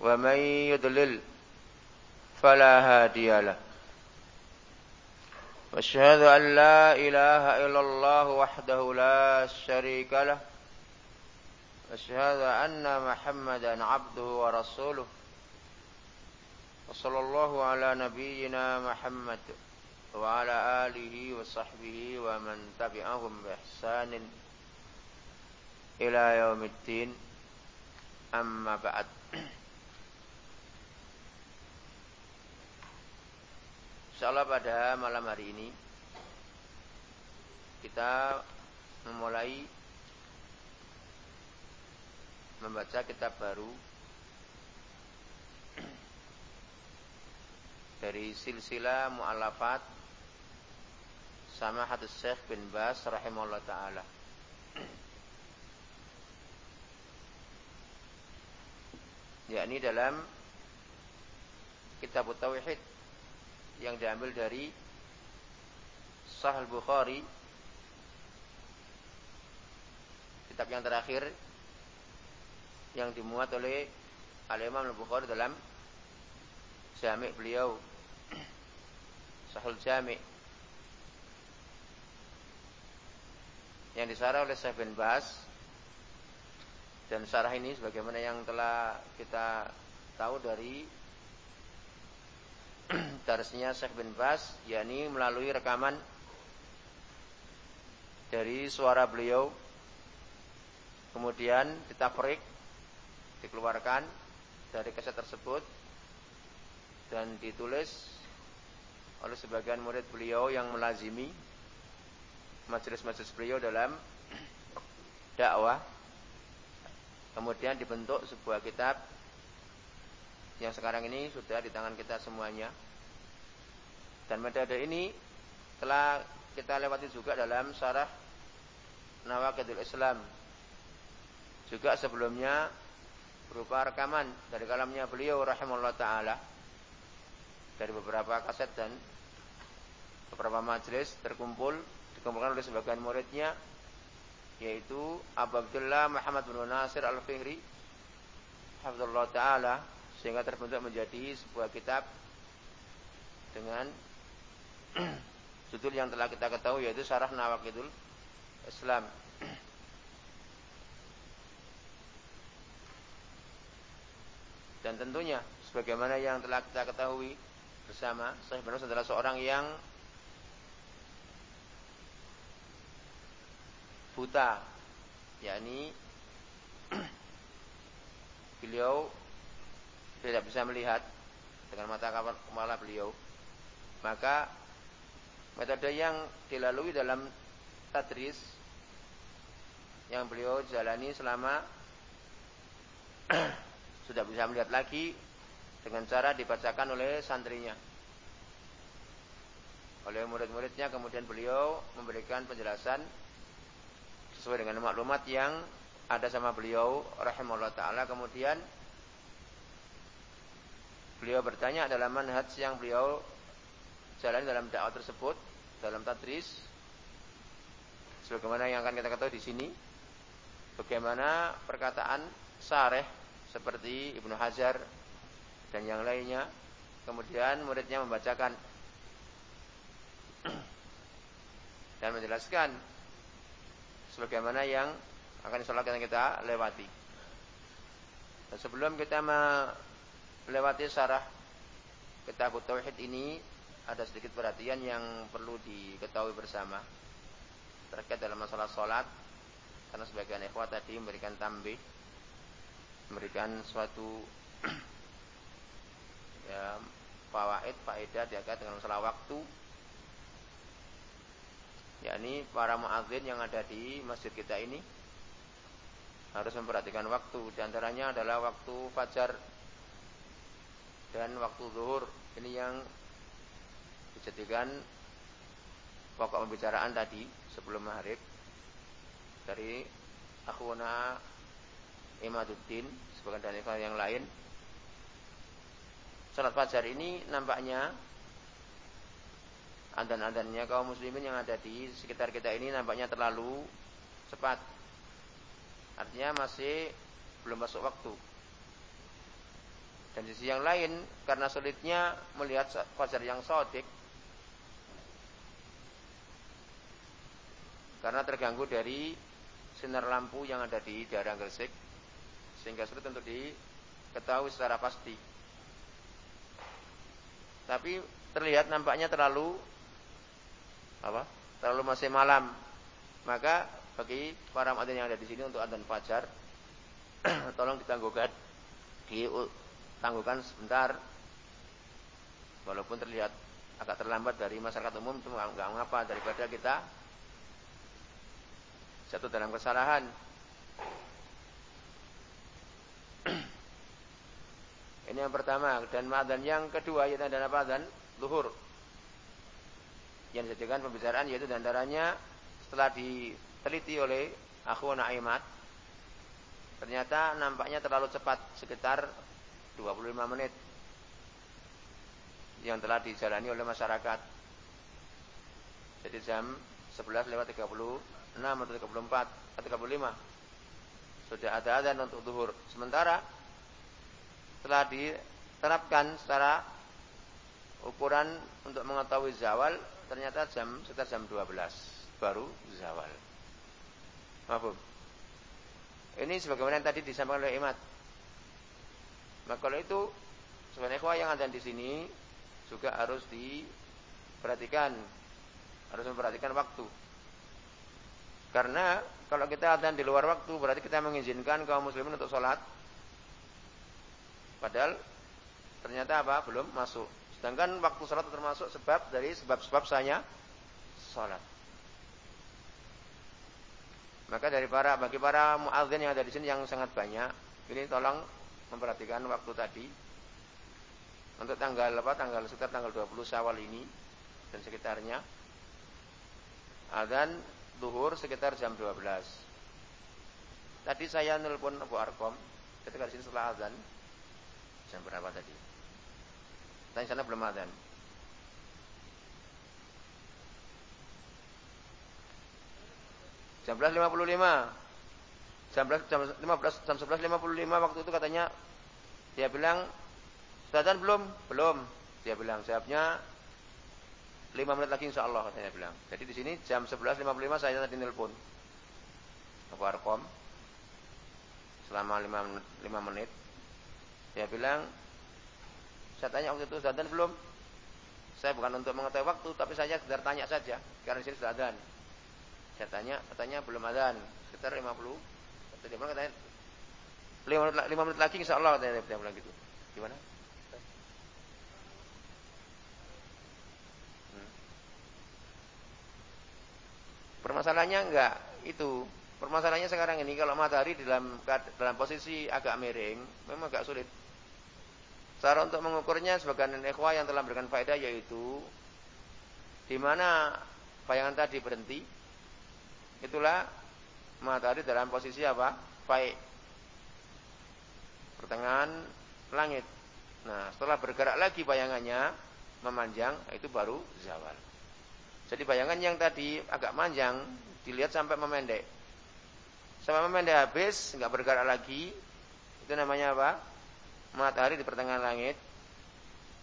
ومن يضلل فلا هادي له. وأشهد أن لا إله إلا الله وحده لا شريك له. وأشهد أن محمدا عبده ورسوله. وصلى الله على نبينا محمد وعلى آله وصحبه ومن تبعهم بإحسان إلى يوم الدين. أما بعد. Insyaallah pada malam hari ini kita memulai membaca kitab baru dari silsilah mu'alafat sama hadis Syekh bin Bas rahimahullah taala. yakni dalam kitab tauhid yang diambil dari Sahih Bukhari. Kitab yang terakhir yang dimuat oleh Al-Imam Al-Bukhari dalam Jami' beliau. Sahih Jami' yang disarah oleh Syekh bin Bas. Dan sarah ini sebagaimana yang telah kita tahu dari darsnya Syekh bin Bas yakni melalui rekaman dari suara beliau kemudian ditafrik dikeluarkan dari kaset tersebut dan ditulis oleh sebagian murid beliau yang melazimi majelis-majelis beliau dalam dakwah kemudian dibentuk sebuah kitab yang sekarang ini sudah di tangan kita semuanya. Dan metode ini telah kita lewati juga dalam syarah Nawakidul Islam. Juga sebelumnya berupa rekaman dari kalamnya beliau rahimahullah taala dari beberapa kaset dan beberapa majelis terkumpul dikumpulkan oleh sebagian muridnya yaitu Abu Abdullah Muhammad bin Nasir Al-Fihri Hafizullah taala sehingga terbentuk menjadi sebuah kitab dengan judul yang telah kita ketahui yaitu Syarah Nawakidul Islam. Dan tentunya sebagaimana yang telah kita ketahui bersama, Syekh bin adalah seorang yang buta, yakni beliau tidak bisa melihat dengan mata kepala beliau, maka metode yang dilalui dalam tadris yang beliau jalani selama sudah bisa melihat lagi dengan cara dibacakan oleh santrinya. Oleh murid-muridnya kemudian beliau memberikan penjelasan sesuai dengan maklumat yang ada sama beliau rahimahullah taala. Kemudian Beliau bertanya dalam manhaj yang beliau jalani dalam dakwah tersebut, dalam tadris. Sebagaimana yang akan kita ketahui di sini, bagaimana perkataan sareh seperti Ibnu Hajar dan yang lainnya. Kemudian muridnya membacakan dan menjelaskan sebagaimana yang akan insyaallah kita lewati. Dan sebelum kita melewati syarah kitab tauhid ini ada sedikit perhatian yang perlu diketahui bersama terkait dalam masalah sholat. Karena sebagian ikhwah tadi memberikan tambih memberikan suatu ya fawaid faedah terkait dengan masalah waktu. Yakni para muadzin yang ada di masjid kita ini harus memperhatikan waktu. Di antaranya adalah waktu fajar dan waktu zuhur. Ini yang dijadikan pokok pembicaraan tadi sebelum maghrib dari akhwana Imaduddin sebagian dari yang lain. Salat fajar ini nampaknya andan-andannya kaum muslimin yang ada di sekitar kita ini nampaknya terlalu cepat. Artinya masih belum masuk waktu. Dan sisi yang lain karena sulitnya melihat fajar yang sodik karena terganggu dari sinar lampu yang ada di daerah Gresik sehingga sulit untuk diketahui secara pasti. Tapi terlihat nampaknya terlalu apa? Terlalu masih malam. Maka bagi para muadzin yang ada di sini untuk adzan fajar tolong ditangguhkan ditangguhkan sebentar walaupun terlihat agak terlambat dari masyarakat umum itu nggak mengapa daripada kita jatuh dalam kesalahan. Ini yang pertama dan madzan yang kedua yaitu adalah adzan luhur. Yang dijadikan pembicaraan yaitu dandaranya setelah diteliti oleh akhuna Aimat ternyata nampaknya terlalu cepat sekitar 25 menit yang telah dijalani oleh masyarakat. Jadi jam 11 lewat 30 6 atau 34 atau 35 sudah ada azan untuk zuhur. Sementara telah diterapkan secara ukuran untuk mengetahui zawal ternyata jam sekitar jam 12 baru zawal. Maaf. Ini sebagaimana yang tadi disampaikan oleh Imat. Maka kalau itu sebenarnya yang ada di sini juga harus diperhatikan, harus memperhatikan waktu. Karena kalau kita adzan di luar waktu berarti kita mengizinkan kaum muslimin untuk sholat. Padahal ternyata apa? Belum masuk. Sedangkan waktu sholat termasuk sebab dari sebab-sebab saya sholat. Maka dari para bagi para muadzin yang ada di sini yang sangat banyak, ini tolong memperhatikan waktu tadi. Untuk tanggal apa? Tanggal sekitar tanggal 20 Syawal ini dan sekitarnya. Adzan duhur sekitar jam 12. Tadi saya nelpon Abu Arkom ketika di sini setelah azan. Jam berapa tadi? Tadi sana belum azan. Jam 11.55. Jam 11 jam 15 jam 11.55 waktu itu katanya dia bilang sudah belum? Belum. Dia bilang jawabnya 5 menit lagi insya Allah katanya bilang. Jadi di sini jam 11.55 saya tadi nelpon. Aku Arkom. Selama 5 menit, 5 menit. Dia bilang, saya tanya waktu itu dan belum? Saya bukan untuk mengetahui waktu, tapi saya sekedar tanya saja. Karena di sini sudah dan. Saya tanya, katanya belum ada. Sekitar 50. Kata dia bilang, katanya 5 menit, 5 menit lagi insya Allah katanya dia bilang gitu. Gimana? Permasalahannya enggak itu. Permasalahannya sekarang ini kalau matahari dalam dalam posisi agak miring, memang agak sulit. Cara untuk mengukurnya sebagian ikhwah yang telah memberikan faedah yaitu di mana bayangan tadi berhenti, itulah matahari dalam posisi apa? Baik. Pertengahan langit. Nah, setelah bergerak lagi bayangannya memanjang, itu baru zawal. Jadi bayangan yang tadi agak panjang dilihat sampai memendek. Sampai memendek habis, nggak bergerak lagi. Itu namanya apa? Matahari di pertengahan langit.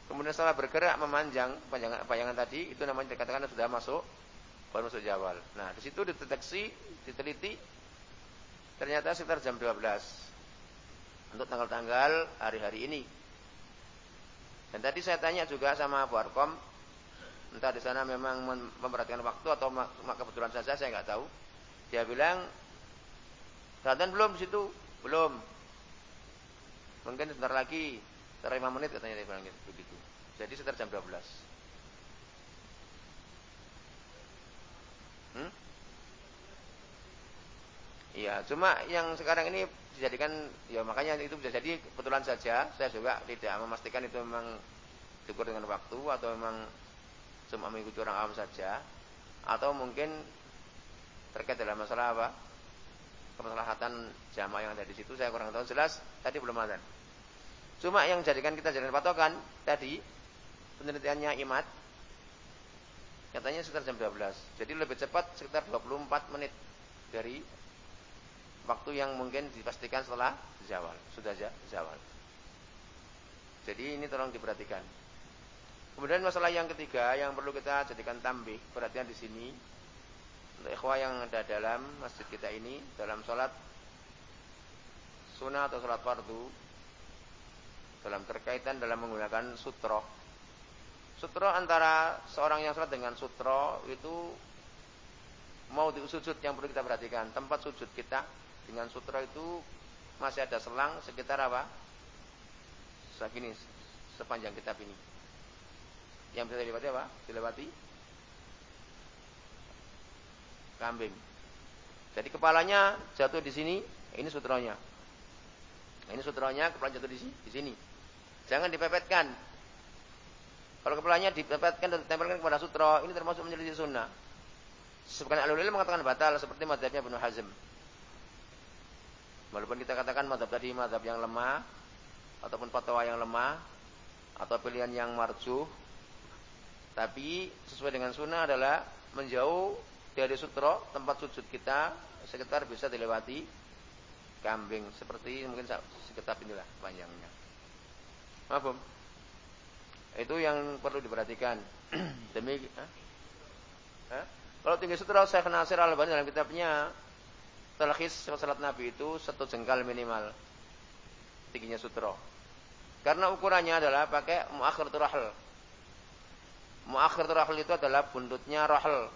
Kemudian setelah bergerak memanjang bayangan, bayangan tadi, itu namanya dikatakan sudah masuk baru masuk jawal. Nah, di situ dideteksi, diteliti ternyata sekitar jam 12 untuk tanggal-tanggal hari-hari ini. Dan tadi saya tanya juga sama Bu Arkom, Entah di sana memang memperhatikan waktu atau kebetulan saja saya nggak tahu. Dia bilang, "Dandan belum di situ?" "Belum." Mungkin sebentar lagi, sekitar 5 menit katanya dia bilang gitu, begitu. Jadi sekitar jam 12. Hmm? Iya, cuma yang sekarang ini dijadikan ya makanya itu bisa jadi kebetulan saja saya juga tidak memastikan itu memang diukur dengan waktu atau memang cuma mengikuti orang awam saja. Atau mungkin terkait dalam masalah apa? Kemaslahatan jamaah yang ada di situ saya kurang tahu. Jelas tadi belum ada cuma yang jadikan kita jadikan patokan tadi penelitiannya imat katanya sekitar jam 12 jadi lebih cepat sekitar 24 menit dari waktu yang mungkin dipastikan setelah zawal, sudah zawal. Jadi ini tolong diperhatikan. Kemudian masalah yang ketiga yang perlu kita jadikan tambih perhatian di sini untuk ikhwah yang ada dalam masjid kita ini dalam sholat sunnah atau sholat fardu dalam terkaitan dalam menggunakan sutro. Sutro antara seorang yang sholat dengan sutro itu mau diusujud yang perlu kita perhatikan tempat sujud kita dengan sutra itu masih ada selang sekitar apa? Segini sepanjang kitab ini. Yang bisa dilewati apa? Dilewati kambing. Jadi kepalanya jatuh di sini, ini sutronya. Ini sutronya, kepala jatuh di sini, di sini. Jangan dipepetkan. Kalau kepalanya dipepetkan dan ditempelkan kepada sutro, ini termasuk menjadi sunnah. Sebagian alul mengatakan batal seperti madhabnya Ibnu Hazm. Walaupun kita katakan madhab tadi madhab yang lemah ataupun fatwa yang lemah atau pilihan yang marjuh, tapi sesuai dengan sunnah adalah menjauh dari sutro tempat sujud kita sekitar bisa dilewati kambing seperti mungkin sekitar inilah panjangnya. Maaf, Itu yang perlu diperhatikan. Demi Hah? Kalau tinggi sutro saya kenal Nasir Al-Albani dalam kitabnya Talkhis salat Nabi itu satu jengkal minimal tingginya sutro. Karena ukurannya adalah pakai muakhir rahal. Muakhir rahal itu adalah buntutnya rahal.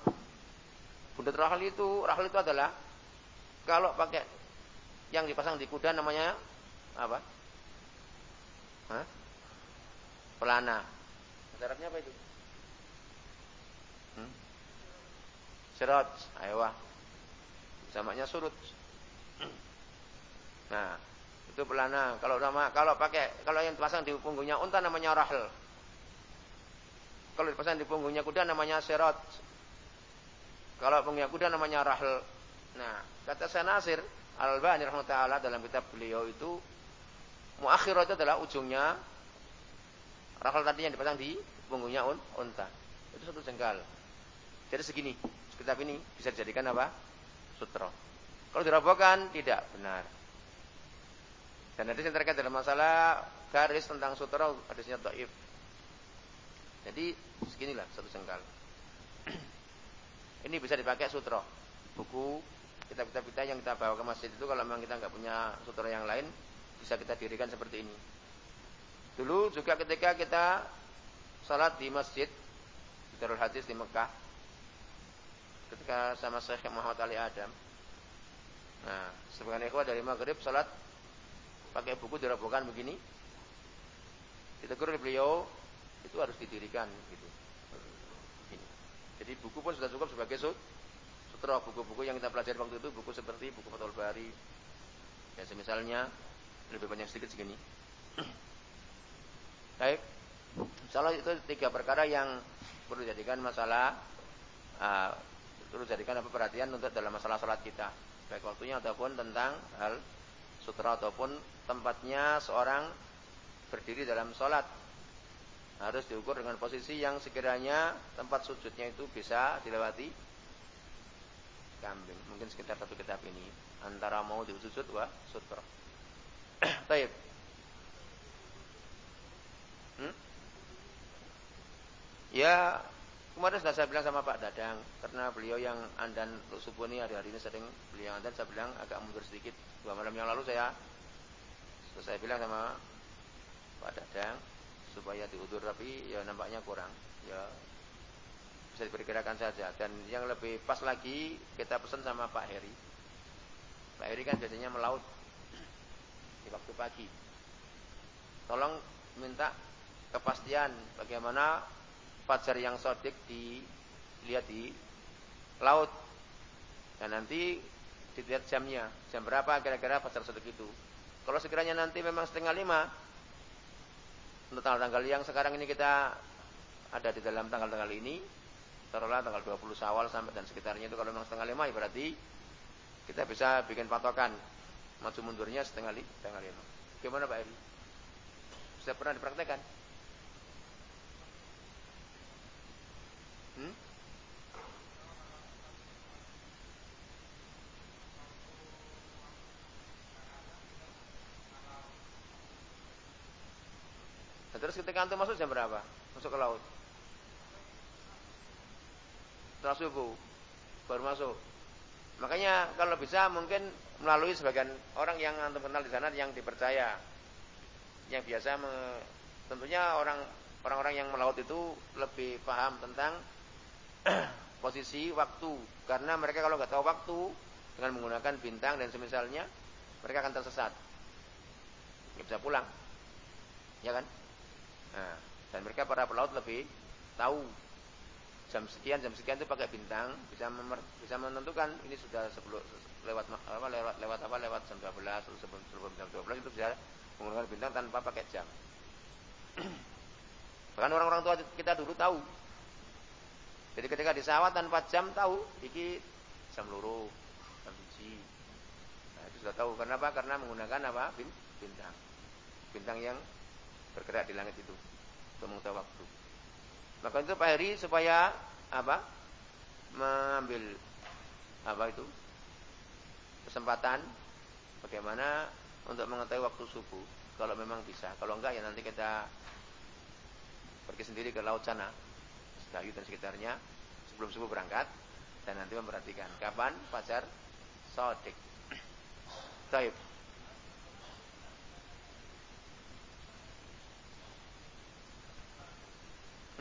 Buntut rahal itu rahal itu adalah kalau pakai yang dipasang di kuda namanya apa? Hah? Pelana. Arabnya apa itu? Hmm? Serot, ayo jamaknya surut. Nah, itu pelana. Kalau nama kalau pakai kalau yang dipasang di punggungnya unta namanya rahel. Kalau dipasang di punggungnya kuda namanya serot. Kalau punggungnya kuda namanya rahel. Nah, kata saya Nasir Al-Albani rahmatullah dalam kitab beliau itu muakhir itu adalah ujungnya rahel tadi yang dipasang di punggungnya un, unta. Itu satu jengkal. Jadi segini. Kitab ini bisa dijadikan apa? sutra. Kalau dirobohkan tidak benar. Dan hadis yang terkait dalam masalah garis tentang sutra hadisnya dhaif. Jadi seginilah satu jengkal. Ini bisa dipakai sutra. Buku kitab-kitab kita yang kita bawa ke masjid itu kalau memang kita nggak punya sutra yang lain bisa kita dirikan seperti ini. Dulu juga ketika kita salat di masjid di Darul Hadis di Mekah ketika sama Syekh Muhammad Ali Adam. Nah, sebagian ikhwah dari maghrib salat pakai buku dirabukan begini. Ditegur beliau itu harus didirikan gitu. Jadi buku pun sudah cukup sebagai sut sutra buku-buku yang kita pelajari waktu itu buku seperti buku Fathul Bari. Ya semisalnya lebih banyak sedikit segini. Baik. Insyaallah itu tiga perkara yang perlu dijadikan masalah uh, Terus jadikan apa perhatian untuk dalam masalah sholat kita. Baik waktunya ataupun tentang hal sutra ataupun tempatnya seorang berdiri dalam sholat. Harus diukur dengan posisi yang sekiranya tempat sujudnya itu bisa dilewati kambing. Mungkin sekitar satu kitab ini. Antara mau diusujud wa sutra. Taib. Hmm? Ya Kemarin sudah saya bilang sama Pak Dadang, karena beliau yang andan subuh ini hari-hari ini sering beliau andan, saya bilang agak mundur sedikit. Dua malam yang lalu saya saya bilang sama Pak Dadang supaya diudur tapi ya nampaknya kurang. Ya bisa diperkirakan saja. Dan yang lebih pas lagi kita pesan sama Pak Heri. Pak Heri kan biasanya melaut di waktu pagi. Tolong minta kepastian bagaimana fajar yang sodik dilihat di laut. Dan nanti dilihat jamnya. Jam berapa kira-kira fajar sodik itu. Kalau sekiranya nanti memang setengah lima, untuk tanggal-tanggal yang sekarang ini kita ada di dalam tanggal-tanggal ini, taruhlah tanggal 20 Syawal sampai dan sekitarnya itu kalau memang setengah lima ya berarti kita bisa bikin patokan maju mundurnya setengah lima. Gimana Pak Eri? Sudah pernah dipraktekkan? Hmm? Terus ketika antum masuk jam berapa? Masuk ke laut? Setelah subuh baru masuk. Makanya kalau bisa mungkin melalui sebagian orang yang antum kenal di sana yang dipercaya. Yang biasa me, tentunya orang orang-orang yang melaut itu lebih paham tentang posisi waktu karena mereka kalau nggak tahu waktu dengan menggunakan bintang dan semisalnya mereka akan tersesat nggak bisa pulang ya kan nah, dan mereka para pelaut lebih tahu jam sekian jam sekian itu pakai bintang bisa memer, bisa menentukan ini sudah sebelum lewat apa lewat lewat apa lewat jam 12 sebelum sebelum jam 12 itu bisa menggunakan bintang tanpa pakai jam. Bahkan orang-orang tua kita dulu tahu. Jadi ketika di sawah tanpa jam tahu iki jam luru, jam biji. Nah, itu sudah tahu. Karena apa? Karena menggunakan apa? Bintang. Bintang yang bergerak di langit itu untuk mengetahui waktu. Maka itu Pak Heri supaya apa? Mengambil apa itu? Kesempatan bagaimana untuk mengetahui waktu subuh. Kalau memang bisa, kalau enggak ya nanti kita pergi sendiri ke laut sana, Sedayu dan sekitarnya sebelum subuh berangkat dan nanti memperhatikan kapan fajar sodik. Taib.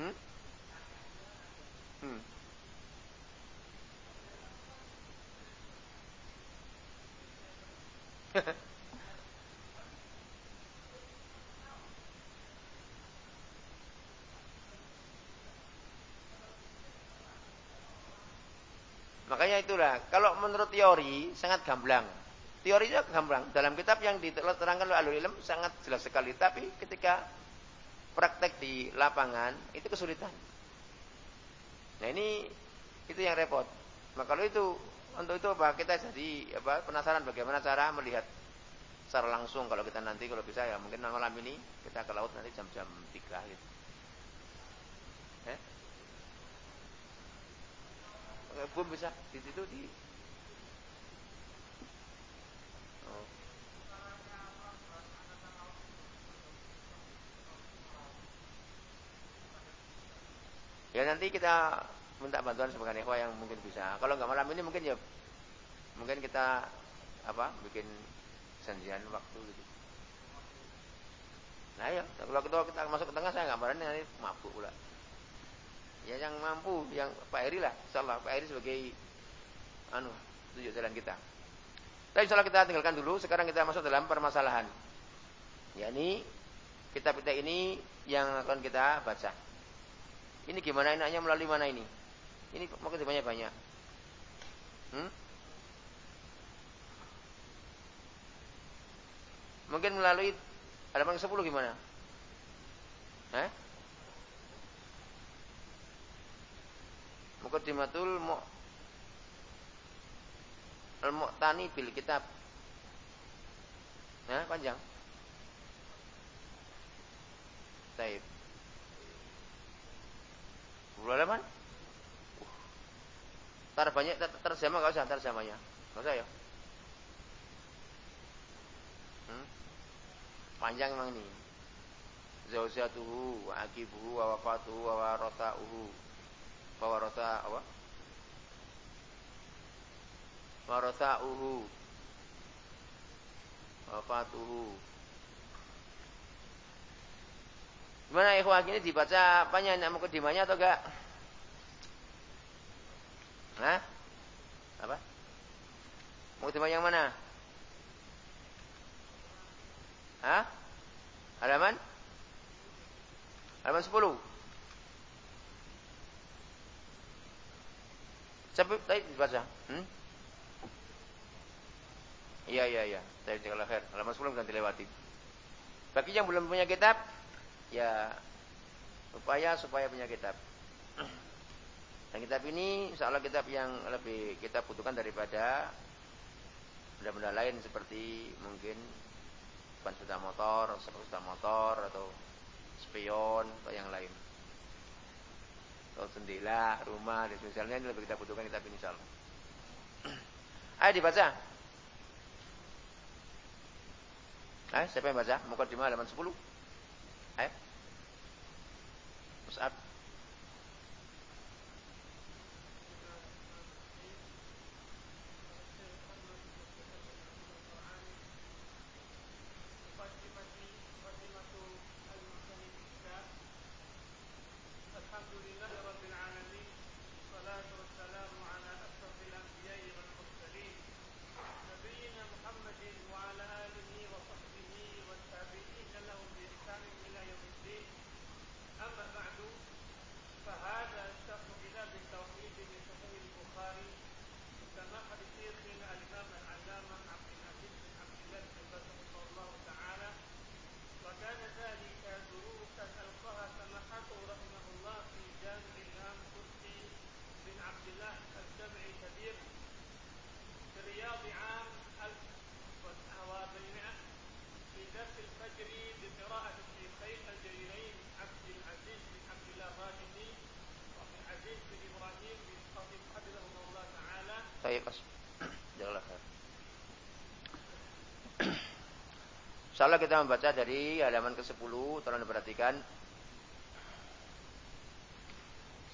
Hmm? Hmm. Makanya itulah, kalau menurut teori sangat gamblang. Teorinya gamblang. Dalam kitab yang diterangkan oleh alul ilm sangat jelas sekali. Tapi ketika praktek di lapangan itu kesulitan. Nah ini itu yang repot. Maka kalau itu untuk itu apa kita jadi apa penasaran bagaimana cara melihat secara langsung kalau kita nanti kalau bisa ya mungkin malam ini kita ke laut nanti jam-jam tiga gitu. Eh? Bum bisa di situ di oh. Ya nanti kita minta bantuan sebagai ikhwah yang mungkin bisa. Kalau nggak malam ini mungkin ya mungkin kita apa bikin janjian waktu gitu. Nah ya, kalau kita, kita masuk ke tengah saya nggak berani nanti mabuk pula. Ya yang mampu, yang Pak Eri lah, insyaallah Pak Eri sebagai anu tunjuk jalan kita. Tapi insyaallah kita tinggalkan dulu. Sekarang kita masuk dalam permasalahan. Ya ini kitab kita ini yang akan kita baca. Ini gimana enaknya melalui mana ini? Ini mungkin banyak-banyak. Hmm? Mungkin melalui halaman ke-10 gimana? Eh? Muqaddimatul mu Al-Mu'tani bil kitab. Nah, panjang. Taib. Sepuluh halaman? Uh. Tar banyak terjemah enggak usah terjemahnya. Enggak usah ya. Hmm? Panjang memang ini. Zaujatuhu wa akibuhu wa wafatuhu wa warota'uhu. Wa warota apa? Warota'uhu. Wafatuhu. Gimana ikhwah ini dibaca apanya nak mukadimahnya atau enggak? Hah? Apa? Mukadimah yang mana? Hah? Halaman? Halaman 10. Sampai tadi dibaca. Hmm? Iya, iya, iya. Saya jazakallahu khair. Halaman 10 sudah dilewati. Bagi yang belum punya kitab, ya upaya supaya punya kitab. Dan kitab ini insya Allah kitab yang lebih kita butuhkan daripada benda-benda lain seperti mungkin ban sepeda motor, sepeda motor atau spion atau yang lain. Atau jendela, rumah, dan misalnya ini lebih kita butuhkan kitab ini insya Allah. Ayo dibaca. Ayo, siapa yang baca? Mukaddimah halaman 10. Ayo. Mus'ab. Insyaallah kita membaca dari halaman ke-10, tolong diperhatikan.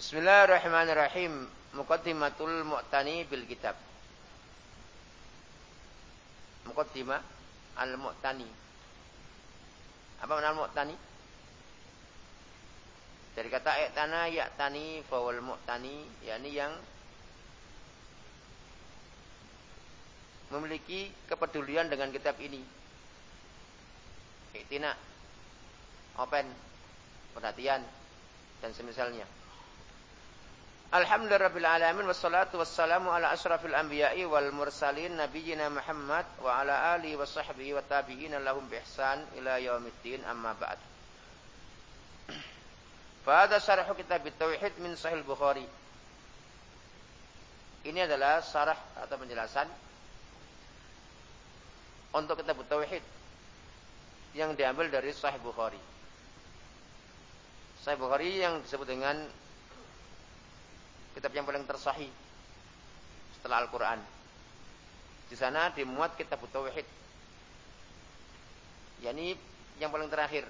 Bismillahirrahmanirrahim. Muqaddimatul Mu'tani bil Kitab. Muqaddimah al-Mu'tani. Apa makna al-Mu'tani? Dari kata i'tana ya'tani fawal mu'tani, yakni yang memiliki kepedulian dengan kitab ini iktina, open, perhatian, dan semisalnya. Alhamdulillahirabbil alamin wassalatu wassalamu ala asrafil anbiya'i wal mursalin nabiyyina Muhammad wa ala alihi wa sahbihi wa tabi'in lahum bi ila yaumiddin amma ba'd. Fahada syarah kitab tauhid min sahih Bukhari. Ini adalah syarah atau penjelasan untuk kitab tauhid yang diambil dari Sahih Bukhari. Sahih Bukhari yang disebut dengan kitab yang paling tersahih setelah Al-Quran. Di sana dimuat kitab Tauhid. yakni yang paling terakhir.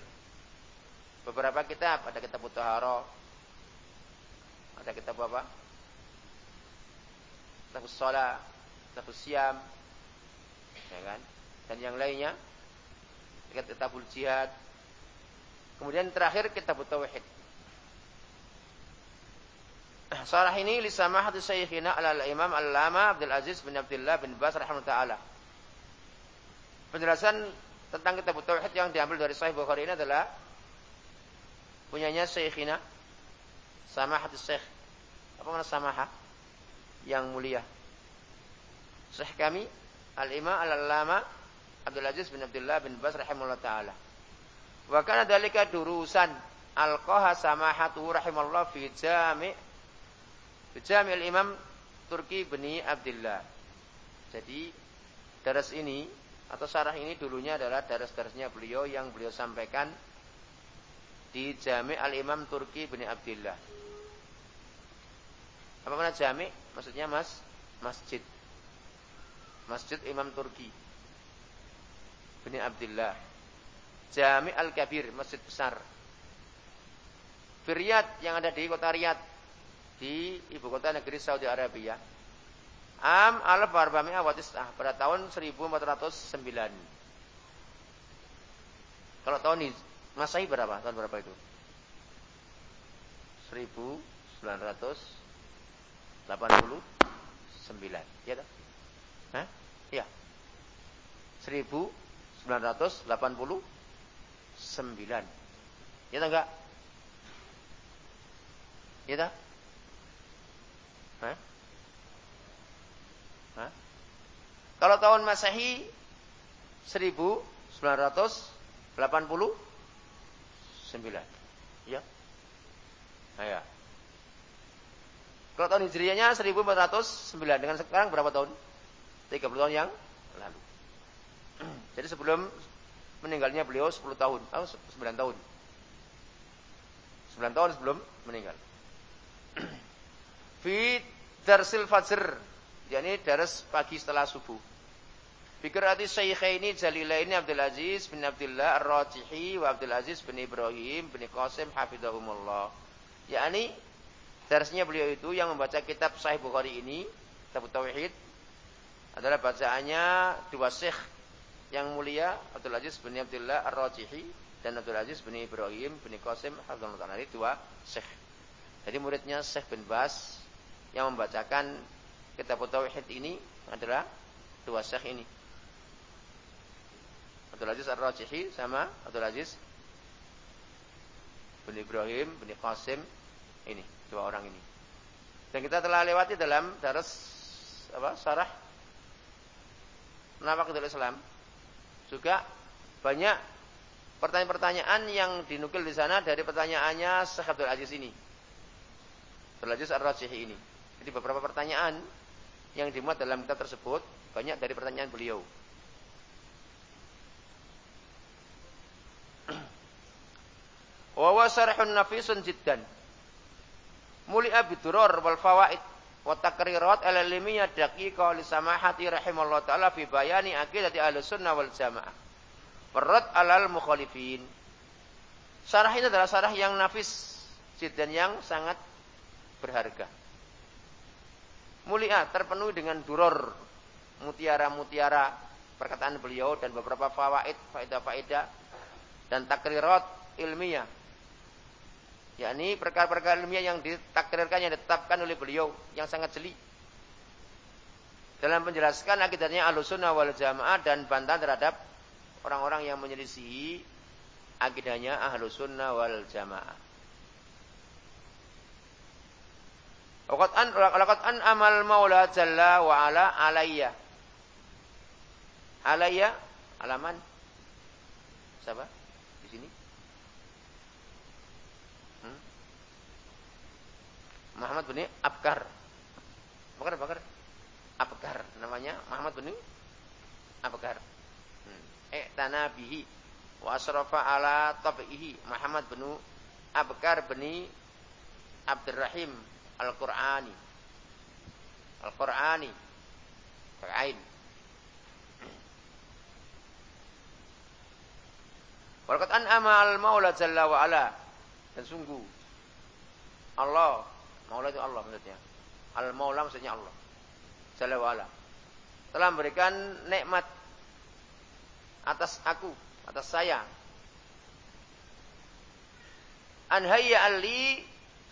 Beberapa kitab, ada kitab Tahara, ada kitab apa? Kitab Salat, kitab Siam, ya kan? Dan yang lainnya kitabul jihad. Kemudian terakhir kitab tauhid. Sarah ini li samahati sayyikhina al-imam al-lama Abdul Aziz bin Abdullah bin Bas rahimahullah. Penjelasan tentang kitab tauhid yang diambil dari Sahih Bukhari ini adalah punyanya sayyikhina samahati syekh. Apa makna samaha? Yang mulia. Syekh kami al-imam al-lama Abdul Aziz bin Abdullah bin Bas rahimahullah taala. Wa kana dalika durusan alqaha samahatu rahimahullah fi jami' fi jami' al-Imam Turki bin Abdullah. Jadi daras ini atau syarah ini dulunya adalah daras-darasnya beliau yang beliau sampaikan di Jami' Al-Imam Turki bin Abdullah. Apa makna Jami'? Maksudnya Mas masjid. Masjid Imam Turki bin Abdullah. Jami Al-Kabir, masjid besar. Firyat yang ada di kota Riyadh di ibu kota negeri Saudi Arabia. Am alaf arba'mi'ah wa tis'ah pada tahun 1409. Kalau tahun ini Masehi berapa? Tahun berapa itu? 1989. Ya tak? Hah? Ya. 1000 989. Ya tak enggak? Ya tak? Hah? Hah? Kalau tahun Masehi 1989. Ya. Nah, ya. Kalau tahun Hijriahnya 1409 dengan sekarang berapa tahun? 30 tahun yang lalu. Jadi sebelum meninggalnya beliau 10 tahun, oh, 9 tahun. 9 tahun sebelum meninggal. Fi darsil fajr, yakni daras pagi setelah subuh. Fikirati Syekhaini Jalilaini Abdul Aziz bin Abdullah Ar-Rajihi wa Abdul Aziz bin Ibrahim bin Qasim hafizahumullah. Yakni Darsnya beliau itu yang membaca kitab Sahih Bukhari ini, kitab Tauhid, adalah bacaannya dua syekh yang mulia Abdul Aziz bin Abdullah Ar-Rajihi dan Abdul Aziz bin Ibrahim bin Qasim Hafizullah Ta'ala dua syekh. Jadi muridnya Syekh bin Bas yang membacakan kitab Tauhid ini adalah dua syekh ini. Abdul Aziz Ar-Rajihi sama Abdul Aziz bin Ibrahim bin Qasim ini dua orang ini. Dan kita telah lewati dalam daras apa? Sarah Nawakidul Islam juga banyak pertanyaan-pertanyaan yang dinukil di sana dari pertanyaannya Syekh Abdul Aziz ini. Abdul Aziz Ar-Rajih ini. Jadi beberapa pertanyaan yang dimuat dalam kitab tersebut banyak dari pertanyaan beliau. Wa wasarhun nafisun jiddan mulia biduror wal fawaid wa takrirat al ilmiyah daqiqa li samahati rahimallahu taala fi bayani aqidati ahlus sunnah wal jamaah. Perut alal mukhalifin. Sarah ini adalah sarah yang nafis dan yang sangat berharga. Mulia terpenuhi dengan duror mutiara-mutiara perkataan beliau dan beberapa fawaid, faedah-faedah dan takrirat ilmiah yakni perkara-perkara ilmiah yang ditakdirkan yang ditetapkan oleh beliau yang sangat jeli dalam menjelaskan akidahnya Ahlussunnah wal Jamaah dan bantahan terhadap orang-orang yang menyelisihi akidahnya Ahlussunnah wal Jamaah. Waqat an laqad amal maula jalla wa ala alayya. Alayya alaman siapa? Di sini. Muhammad bin Abkar. Bakar, bakar. Abkar namanya Muhammad bin Abkar. Hmm. Eh tanabihi wa asrafa ala tabihi Muhammad bin Abkar bin Abdurrahim Al-Qur'ani. Al-Qur'ani. Pakai Walakat an amal maula jalla wa ala. Dan sungguh Allah Maula itu Allah maksudnya. Al-Maula maksudnya Allah. Jalla. Telah memberikan nikmat atas aku, atas saya. Anhayya ali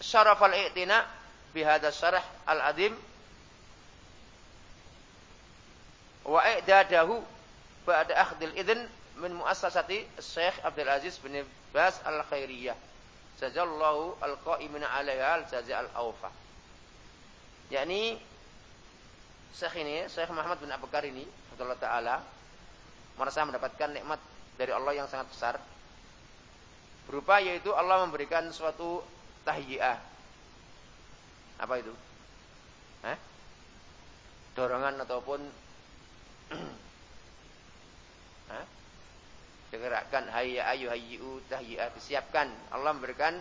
syaraf al-i'tina bihada syarah al-adim wa i'dadahu ba'da akhdil idin min muassasati Syekh Abdul Aziz bin Bas al-Khairiyah Jajallahu al-qa'imina 'alaiha al-jaza' al-awfa. Yakni Syekh ini, Syekh Muhammad bin Abu ini, Allah taala merasa mendapatkan nikmat dari Allah yang sangat besar. Berupa yaitu Allah memberikan suatu tahiyah. Apa itu? Dorongan ataupun? digerakkan hayya ayu hayyu tahyi'ah disiapkan Allah memberikan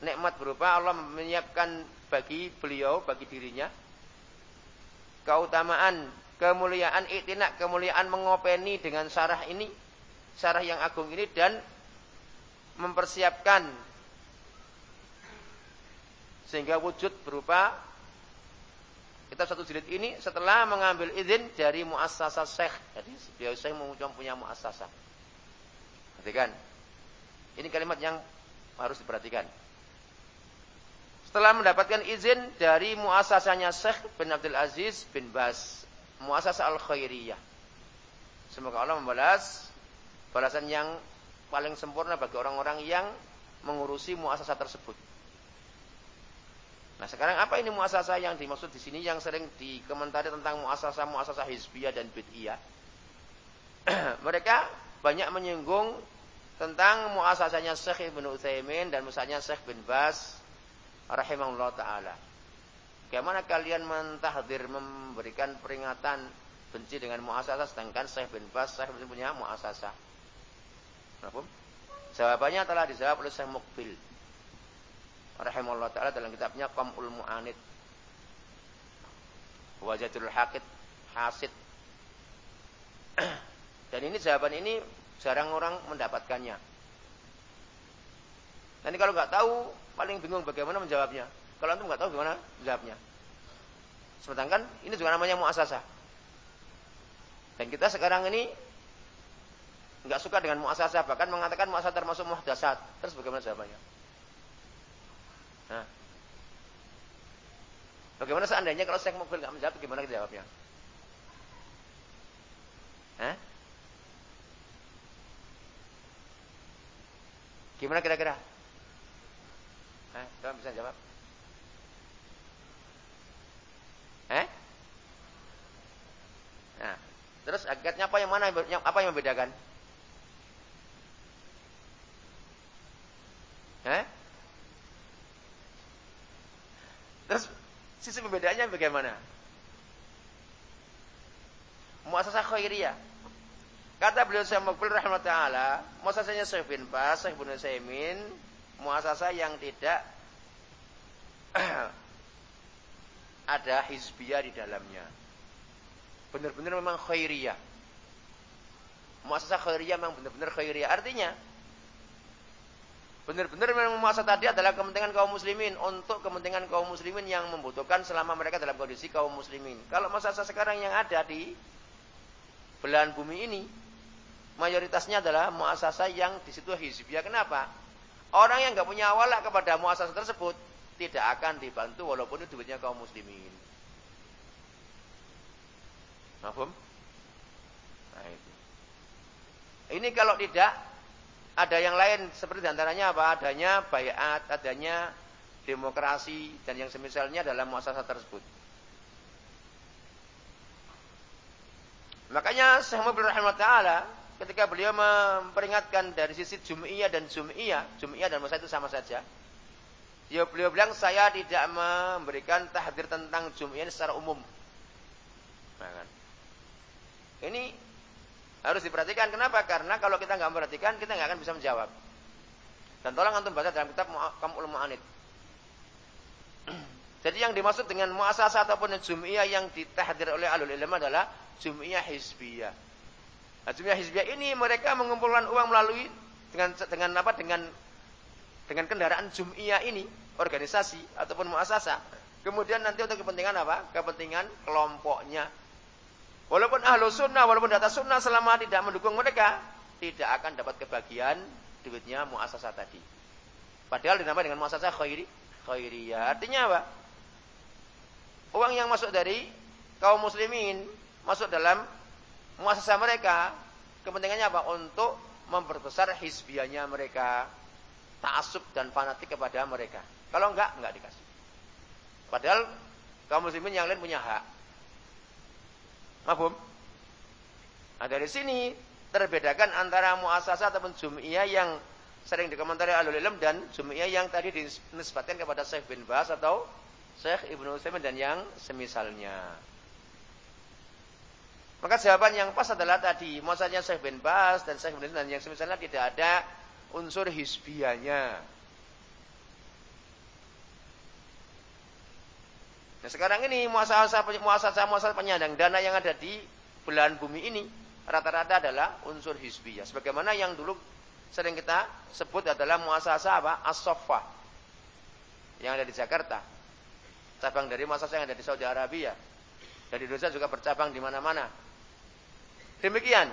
nikmat berupa Allah menyiapkan bagi beliau bagi dirinya. Keutamaan kemuliaan iktinak kemuliaan mengopeni dengan syarah ini syarah yang agung ini dan mempersiapkan sehingga wujud berupa kita satu jilid ini setelah mengambil izin dari muassasah syekh jadi beliau syekh mempunyai muassasah Perhatikan. Ini kalimat yang harus diperhatikan. Setelah mendapatkan izin dari muasasanya Syekh bin Abdul Aziz bin Bas, muasasah Al-Khairiyah. Semoga Allah membalas balasan yang paling sempurna bagi orang-orang yang mengurusi muasasah tersebut. Nah sekarang apa ini muasasa yang dimaksud di sini yang sering dikomentari tentang muasasa muasasa hizbiyah dan bid'iyah? Mereka banyak menyinggung tentang muasasanya Syekh Ibn Utsaimin dan misalnya Syekh bin Bas rahimahullah taala. Bagaimana kalian mentahdir memberikan peringatan benci dengan muasasa sedangkan Syekh bin Bas Syekh bin punya muasasa. Jawabannya telah dijawab oleh Syekh Mukbil rahimahullah taala dalam kitabnya Qamul Mu'anid. Wajadul Haqid Hasid. Dan ini jawaban ini jarang orang mendapatkannya. Nanti kalau nggak tahu, paling bingung bagaimana menjawabnya. Kalau antum nggak tahu gimana menjawabnya. Sedangkan ini juga namanya muasasa. Dan kita sekarang ini nggak suka dengan muasasa, bahkan mengatakan muasasa termasuk muhdasat. Terus bagaimana jawabannya? Nah. Bagaimana seandainya kalau saya mobil nggak menjawab, bagaimana jawabnya? Hah? Gimana kira-kira? Hah? Coba bisa jawab? Eh? Nah, terus agaknya apa yang mana yang apa yang membedakan? Eh? Terus sisi pembedanya bagaimana? Muasasah khairiyah. Kata beliau Syekh Mukbil rahmat taala, muasasahnya Syekh bin Bas, Syekh bin Utsaimin, muasasah yang tidak ada hizbiyah di dalamnya. Benar-benar memang khairiyah. Muasasah khairiyah memang benar-benar khairiyah. Artinya, Benar-benar memang masa tadi adalah kepentingan kaum muslimin untuk kepentingan kaum muslimin yang membutuhkan selama mereka dalam kondisi kaum muslimin. Kalau masa sekarang yang ada di belahan bumi ini mayoritasnya adalah muasasa yang di situ hizbiyah. Kenapa? Orang yang nggak punya awalak kepada muasasa tersebut tidak akan dibantu walaupun itu duitnya kaum muslimin. Nah itu. Ini kalau tidak ada yang lain seperti di antaranya apa? Adanya bayat, adanya demokrasi dan yang semisalnya dalam muasasa tersebut. Makanya Syekh Mubil Ta'ala ketika beliau memperingatkan dari sisi Jum'iyah dan Jum'iyah, Jum'iyah dan masa itu sama saja. Ya beliau bilang saya tidak memberikan tahdir tentang Jum'iyah secara umum. Nah, kan? Ini harus diperhatikan. Kenapa? Karena kalau kita nggak memperhatikan, kita nggak akan bisa menjawab. Dan tolong antum baca dalam kitab Kamul Mu'anid. Jadi yang dimaksud dengan muasasa ataupun jum'iyah yang ditahdir oleh alul ilmu adalah jum'iyah hizbiyah. Hizbiyah ini mereka mengumpulkan uang melalui dengan dengan apa? Dengan dengan kendaraan jum'iyah ini, organisasi ataupun muasasa. Kemudian nanti untuk kepentingan apa? Kepentingan kelompoknya. Walaupun ahlu sunnah, walaupun data sunnah selama tidak mendukung mereka, tidak akan dapat kebagian duitnya muasasah tadi. Padahal dinamai dengan muasasah khairi, khairiyah. Artinya apa? Uang yang masuk dari kaum muslimin masuk dalam muasasah mereka, kepentingannya apa? Untuk memperbesar hizbiyahnya mereka, ta'asub dan fanatik kepada mereka. Kalau enggak, enggak dikasih. Padahal kaum muslimin yang lain punya hak. Mafhum? Nah dari sini terbedakan antara muasasa ataupun jum'iyah yang sering dikomentari alul ilm dan jum'iyah yang tadi dinisbatkan kepada Syekh bin Bas atau Syekh Ibnu Utsaimin dan yang semisalnya. Maka jawaban yang pas adalah tadi, maksudnya Syekh bin Bas dan Syekh Ibnu dan yang semisalnya tidak ada unsur hisbiyahnya. Nah sekarang ini muasasa muasasa muasasa penyandang dana yang ada di belahan bumi ini rata-rata adalah unsur hizbiyah. Sebagaimana yang dulu sering kita sebut adalah muasasa apa? as yang ada di Jakarta. Cabang dari muasasa yang ada di Saudi Arabia. Dari Indonesia juga bercabang di mana-mana. Demikian.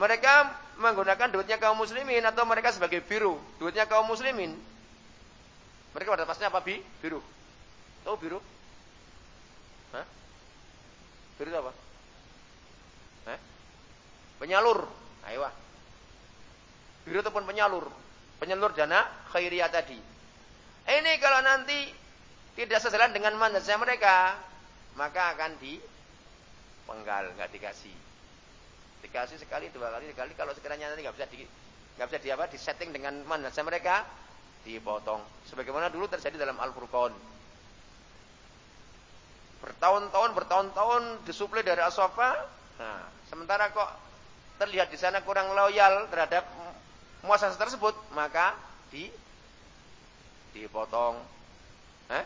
Mereka menggunakan duitnya kaum muslimin atau mereka sebagai biru. Duitnya kaum muslimin. Mereka pada pasnya apa? Biru. Tahu biru? Hah? Biru itu apa? Hah? Penyalur. Ayo. Biru ataupun penyalur. Penyalur dana khairiyah tadi. Ini kalau nanti tidak sejalan dengan manhajnya mereka, maka akan dipenggal, nggak dikasih. Dikasih sekali, dua kali, tiga kali. Kalau sekiranya nanti nggak bisa di nggak bisa di apa, di setting dengan manhajnya mereka, dipotong. Sebagaimana dulu terjadi dalam Al-Furqan. Bertahun-tahun, bertahun-tahun disuplai dari Asofa. Nah, sementara kok terlihat di sana kurang loyal terhadap muasasa tersebut, maka di dipotong. Eh?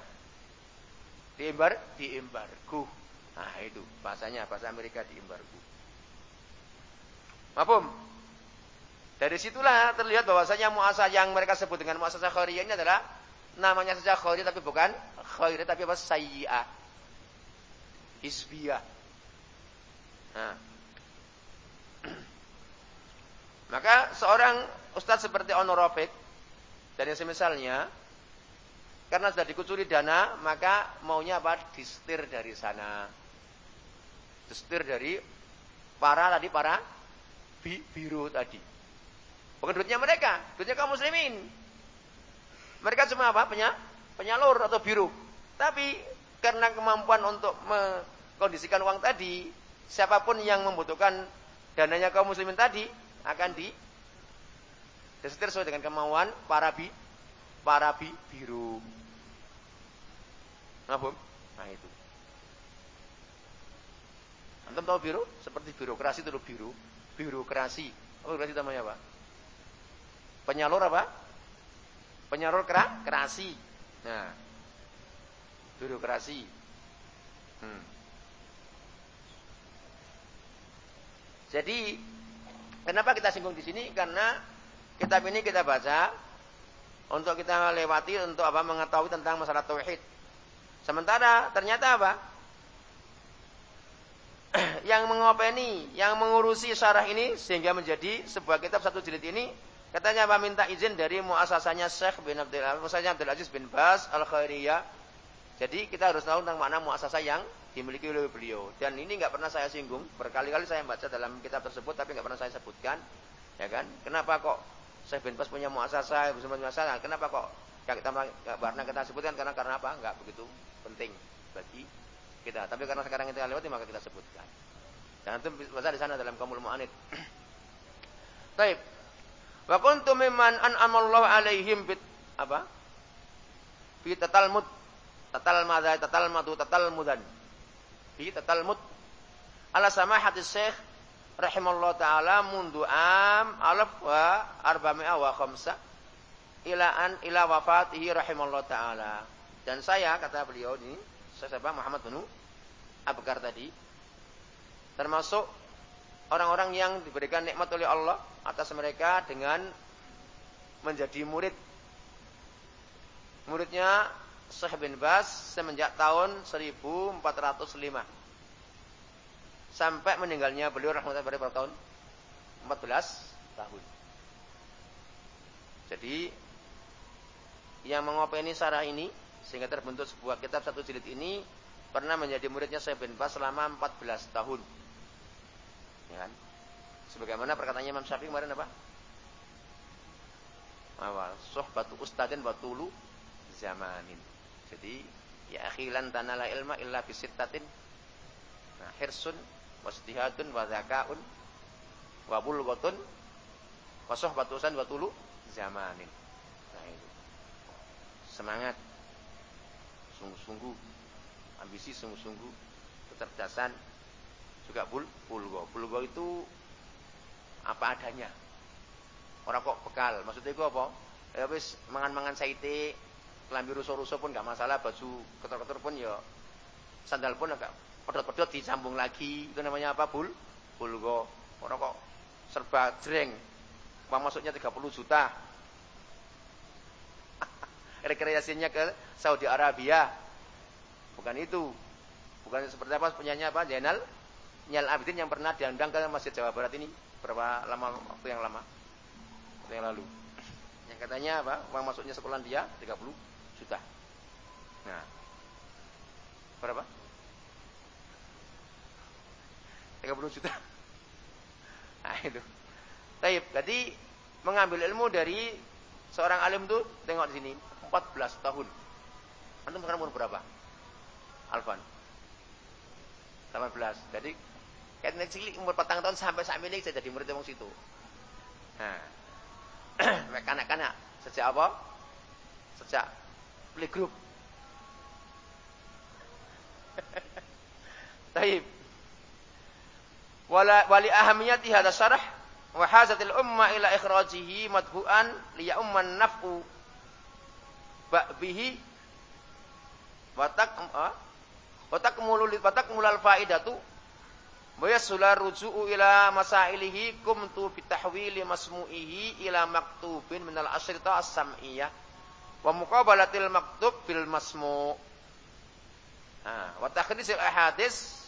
Diembar, diembargo. Nah, itu bahasanya bahasa Amerika diembargo. Mafhum? Dari situlah terlihat bahwasanya muasah yang mereka sebut dengan muasasah khairiyah ini adalah namanya saja khairiyah tapi bukan khairiyah tapi apa sayyi'ah. Hisbiyah. Nah. Maka seorang ustadz seperti Onorofik dan yang semisalnya karena sudah dikucuri dana, maka maunya apa? Distir dari sana. Distir dari para tadi para bi biru tadi. Bukan duitnya mereka, duitnya kaum muslimin. Mereka cuma apa? Penya, penyalur atau biru. Tapi karena kemampuan untuk mengkondisikan uang tadi, siapa pun yang membutuhkan dananya kaum muslimin tadi akan di disetir sesuai dengan kemauan para bi para bi biru. Ngapun? Nah itu. Antum tahu biru? Seperti birokrasi itu biru. Birokrasi. Apa birokrasi namanya Pak? Penyalur apa? Penyalur kera, kerasi. Nah, birokrasi. Hmm. Jadi, kenapa kita singgung di sini? Karena kitab ini kita baca untuk kita lewati untuk apa? Mengetahui tentang masalah tauhid. Sementara ternyata apa? Yang mengopeni, yang mengurusi syarah ini sehingga menjadi sebuah kitab satu jilid ini katanya apa minta izin dari muasasanya Syekh bin Abdul Aziz, Abdul Aziz bin Bas Al Khairiyah. Jadi kita harus tahu tentang mana muasasa yang dimiliki oleh beliau. Dan ini nggak pernah saya singgung, berkali-kali saya baca dalam kitab tersebut tapi nggak pernah saya sebutkan. Ya kan? Kenapa kok Syekh bin Bas punya muasasa, punya muasasa? Kenapa kok yang kita nggak pernah kita sebutkan karena karena apa? Nggak begitu penting bagi kita. Tapi karena sekarang kita lewati maka kita sebutkan. Dan itu baca di sana dalam Kamul Mu'anid. Baik. Wa kuntu mimman an'amallahu alaihim bit apa? Fi tatalmud tatal madza tatal madu tatal mudan. Fi tatalmud ala samahati Syekh rahimallahu taala mundu am alaf wa arba'mi'a wa khamsa ila an ila wafatihi rahimallahu taala. Dan saya kata beliau ini, saya siapa Muhammad bin Abkar tadi, termasuk orang-orang yang diberikan nikmat oleh Allah atas mereka dengan menjadi murid. Muridnya Syekh bin Bas semenjak tahun 1405 sampai meninggalnya beliau rahmatullah pada tahun 14 tahun. Jadi yang mengopeni sarah ini sehingga terbentuk sebuah kitab satu jilid ini pernah menjadi muridnya Syekh bin Bas selama 14 tahun. Ya kan? Sebagaimana perkataannya Imam Syafi'i kemarin apa? Awal sohbatu ustadin batulu zamanin. Jadi ya akhilan tanala ilma illa bisittatin. Nah, hirsun wasdihatun wa zakaun wa bulghatun wa sohbatu usan batulu zamanin. Nah itu. Semangat sungguh-sungguh ambisi sungguh-sungguh kecerdasan juga bul bulgo. Bulgo itu apa adanya. Orang kok bekal. Maksudnya itu apa? Ya wis mangan-mangan saite kelambi rusuh-rusuh pun gak masalah baju kotor-kotor pun ya sandal pun agak pedot-pedot disambung lagi. Itu namanya apa? Bul bulgo. Orang kok serba jreng. Uang masuknya 30 juta. Rekreasinya ke Saudi Arabia. Bukan itu. Bukan seperti apa penyanyi apa? Zainal Nyal Abidin yang pernah diundang ke Masjid Jawa Barat ini berapa lama waktu yang lama? Waktu yang lalu. Yang katanya apa? Uang masuknya sekolah dia 30 juta. Nah berapa? 30 juta. Nah itu. Taib, jadi mengambil ilmu dari seorang alim itu tengok di sini 14 tahun. Antum sekarang umur berapa? Alvan. 18. Jadi kayak cilik umur petang tahun sampai saat ini saya jadi murid wong situ. Nah. kanak-kanak sejak apa? Sejak playgroup. Taib. Wala wali ahamiyati hadha syarah wa hazatil umma ila ikhrajihi madhu'an liya umman naf'u bihi watak watak mulul watak mulal faidatu wa yasula ruju'u ila masailihi kumtu bitahwili masmu'ihi ila maktubin minal asrita as-sam'iyah. Wa muqabalatil maktub bil masmu' ha wa takhrisil ahadis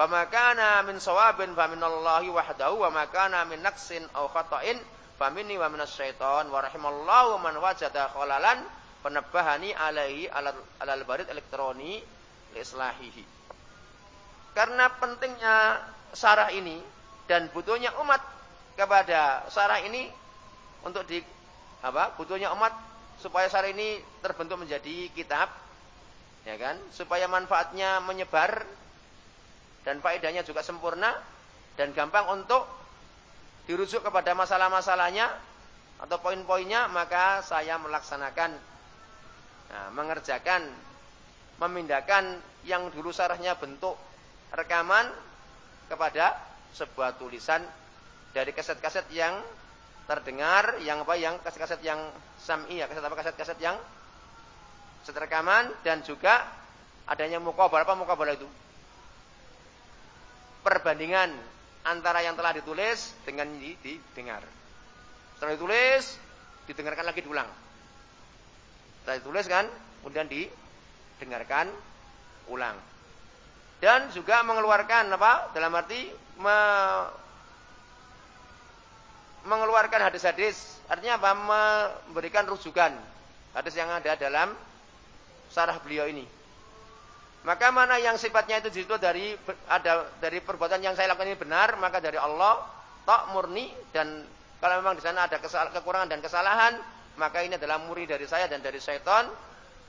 fama kana min sawabin fa minallahi wahdahu wa ma kana min naqsin aw khata'in fa minni wa minas syaitan. Wa rahimallahu man wajada khalalan penebahani alaihi alal, alal barid elektroni islahihi. Karena pentingnya sarah ini dan butuhnya umat kepada sarah ini untuk di apa? Butuhnya umat supaya sarah ini terbentuk menjadi kitab ya kan? Supaya manfaatnya menyebar dan faedahnya juga sempurna dan gampang untuk dirujuk kepada masalah-masalahnya atau poin-poinnya maka saya melaksanakan Nah, mengerjakan, memindahkan yang dulu sarahnya bentuk rekaman kepada sebuah tulisan dari kaset-kaset yang terdengar, yang apa, yang kaset-kaset yang sami ya, kaset apa, kaset-kaset yang rekaman dan juga adanya mukabal apa mukabal itu? Perbandingan antara yang telah ditulis dengan didengar. Setelah ditulis, didengarkan lagi diulang. Setelah ditulis kan, kemudian didengarkan ulang. Dan juga mengeluarkan apa? Dalam arti me, mengeluarkan hadis-hadis. Artinya apa? Memberikan rujukan hadis yang ada dalam sarah beliau ini. Maka mana yang sifatnya itu justru dari ada dari perbuatan yang saya lakukan ini benar, maka dari Allah tak murni dan kalau memang di sana ada kekurangan dan kesalahan, maka ini adalah murid dari saya dan dari syaitan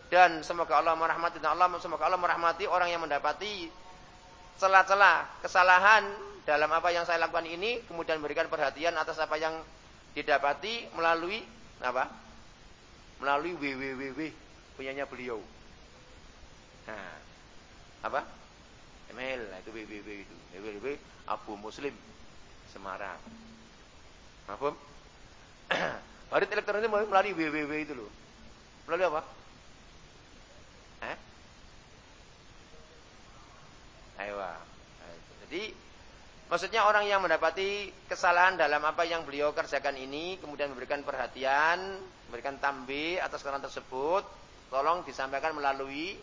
dan semoga Allah merahmati dan Allah semoga Allah merahmati orang yang mendapati celah-celah kesalahan dalam apa yang saya lakukan ini kemudian memberikan perhatian atas apa yang didapati melalui apa? Melalui www punyanya beliau. Nah apa? Email nah, itu www itu. Www Abu Muslim Semarang. Maafum Barit elektronik melalui www itu loh. Melalui apa? Ayo. Jadi maksudnya orang yang mendapati kesalahan dalam apa yang beliau kerjakan ini, kemudian memberikan perhatian, memberikan tambi atas kesalahan tersebut, tolong disampaikan melalui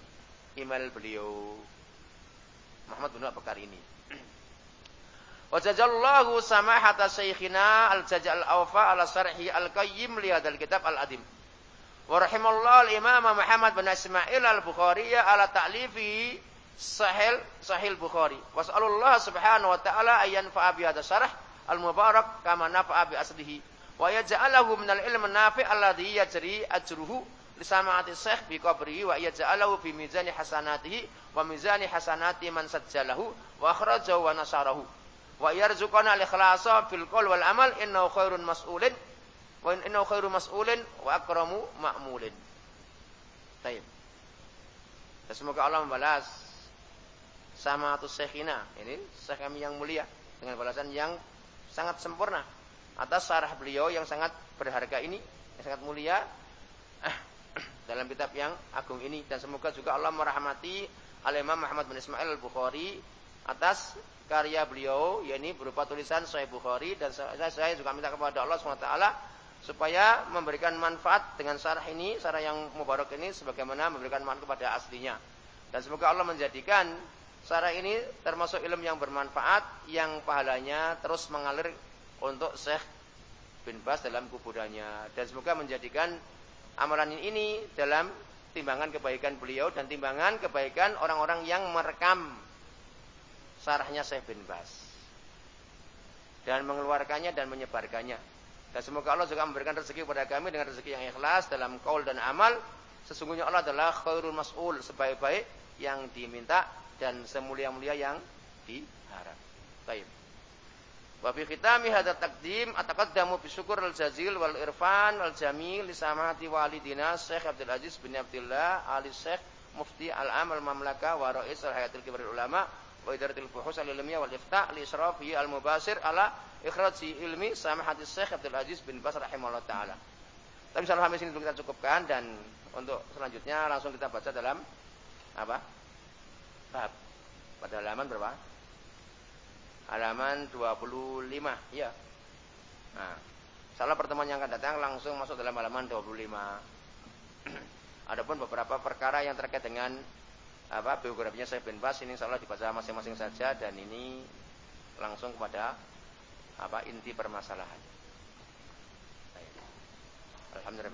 email beliau. Muhammad bin Abubakar ini. Wajajallahu samahata syekhina al-jajal awfa ala sarhi al-qayyim li hadzal kitab al-adim. Wa rahimallahu al-imam Muhammad bin Ismail al-Bukhari ala ta'lifi sahil sahil Bukhari. Was'alullah subhanahu wa ta'ala ayyan fa'a bi hadzal syarh al-mubarak kama nafa'a bi aslihi. Wa min al-ilm nafi' alladhi yajri ajruhu li sama'ati syekh bi qabrihi wa yaj'alahu fi mizani hasanatihi wa mizani hasanati man sajjalahu wa akhrajahu wa nasarahu wa yarzuqana al-ikhlasa fil qaul wal amal innahu khairun mas'ulin wa innahu khairu mas'ulin wa akramu ma'mulin. Baik. Semoga Allah membalas sama atau syekhina. Ini syekh kami yang mulia dengan balasan yang sangat sempurna. Atas sarah beliau yang sangat berharga ini yang sangat mulia dalam kitab yang agung ini. Dan semoga juga Allah merahmati Al-Imam Muhammad bin Ismail Al-Bukhari atas karya beliau yakni berupa tulisan Sahih Bukhari. Dan saya juga minta kepada Allah SWT supaya memberikan manfaat dengan syarah ini, syarah yang mubarak ini sebagaimana memberikan manfaat kepada aslinya. Dan semoga Allah menjadikan syarah ini termasuk ilmu yang bermanfaat yang pahalanya terus mengalir untuk Syekh bin Bas dalam kuburannya dan semoga menjadikan amalan ini dalam timbangan kebaikan beliau dan timbangan kebaikan orang-orang yang merekam sarahnya Syekh bin Bas. Dan mengeluarkannya dan menyebarkannya. Dan semoga Allah juga memberikan rezeki kepada kami dengan rezeki yang ikhlas dalam kaul dan amal. Sesungguhnya Allah adalah khairul mas'ul, sebaik-baik yang diminta dan semulia-mulia yang diharap. Baik. Wa fi khitami hadza taqdim ataqaddamu bi syukur al-jazil wal irfan al jamil li samati walidina Syekh Abdul Aziz bin Abdullah Ali Syekh Mufti al-Am al-Mamlaka wa Rais al-Hayatul Kibar Ulama wa Idaratul Fuhus al-Ilmiyah wal Ifta' li israfi al-mubasir ala ikhraji ilmi samahati Syekh Abdul Aziz bin Bas rahimahullah taala. Tapi insyaallah sampai sini kita cukupkan dan untuk selanjutnya langsung kita baca dalam apa? Bab. Pada halaman berapa? Halaman 25, ya. Nah, salah pertemuan yang akan datang langsung masuk dalam halaman 25. Adapun beberapa perkara yang terkait dengan apa biografinya saya bin Bas ini insyaallah dibaca masing-masing saja dan ini langsung kepada apa inti permasalahan. Alhamdulillah